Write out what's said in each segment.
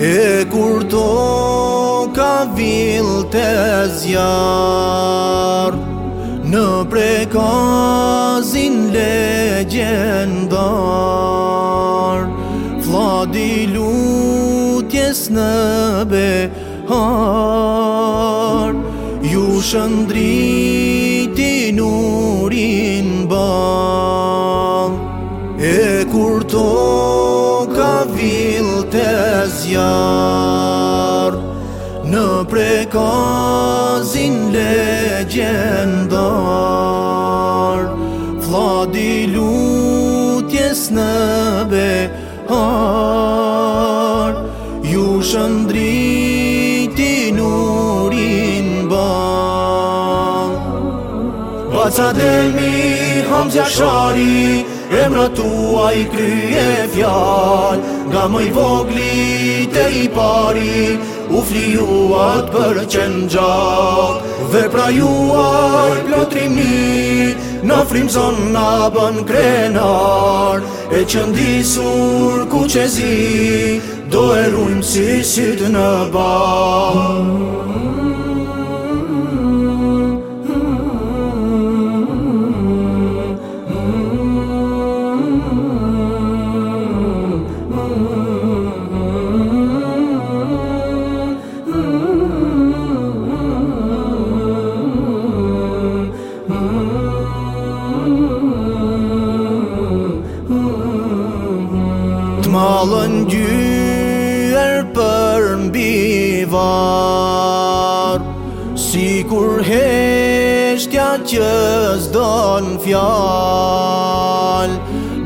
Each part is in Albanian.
E kur to ka vill të zjar Në prekazin legendar dar Fladi lutjes në behar Ju shëndriti nurin bal E kur ka të zjar në prekazin le gjendor vladi lutjes në be ju shndri Vaca dhe mi hamë zja shari, emra tua i krye fjallë nga mëj vogli të i pari U flijuat për qenë gjak Dhe juaj plotrimi Në frimzon në bën krenar E qëndisur ku që zi Do e rrujmë si sytë në bar Malën gjyër për mbi varë Si kur heshtja që zdon fjalë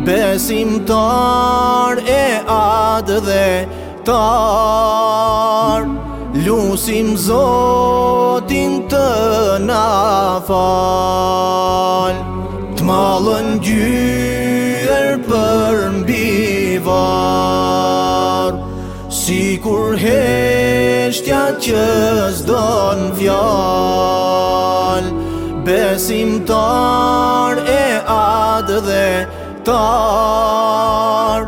Besim e adë dhe tarë Lusim zotin të na falë Të malën gjyër Si kur heshtja që zdon vjall Besim tar e adë dhe tar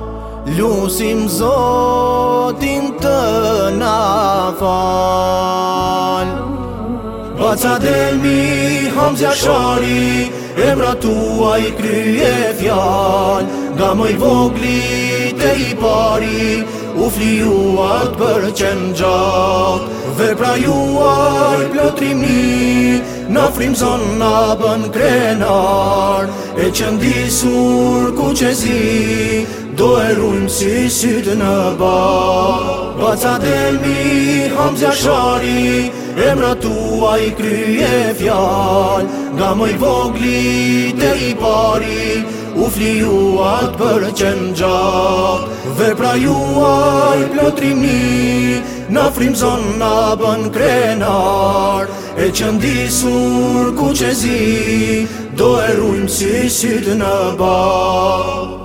Lusim zotin të na fal Baca del mi hamzja shari Emra tua i krye fjall Ga më i vogli të i pari U fli për qenë gjatë Dhe pra juaj plotrimi Në frimzon në bën krenar E qëndisur ku që zi Do e rrujmë si sytë në ba Baca demi, mi zjashari E Emra tua i krye fjal Nga mëj vogli të i pari u flijuat për qenë gjatë Vepra juaj plotrimi, na frimzon na bën krenar E qëndisur ku që zi, do e rujmë si sytë në bakë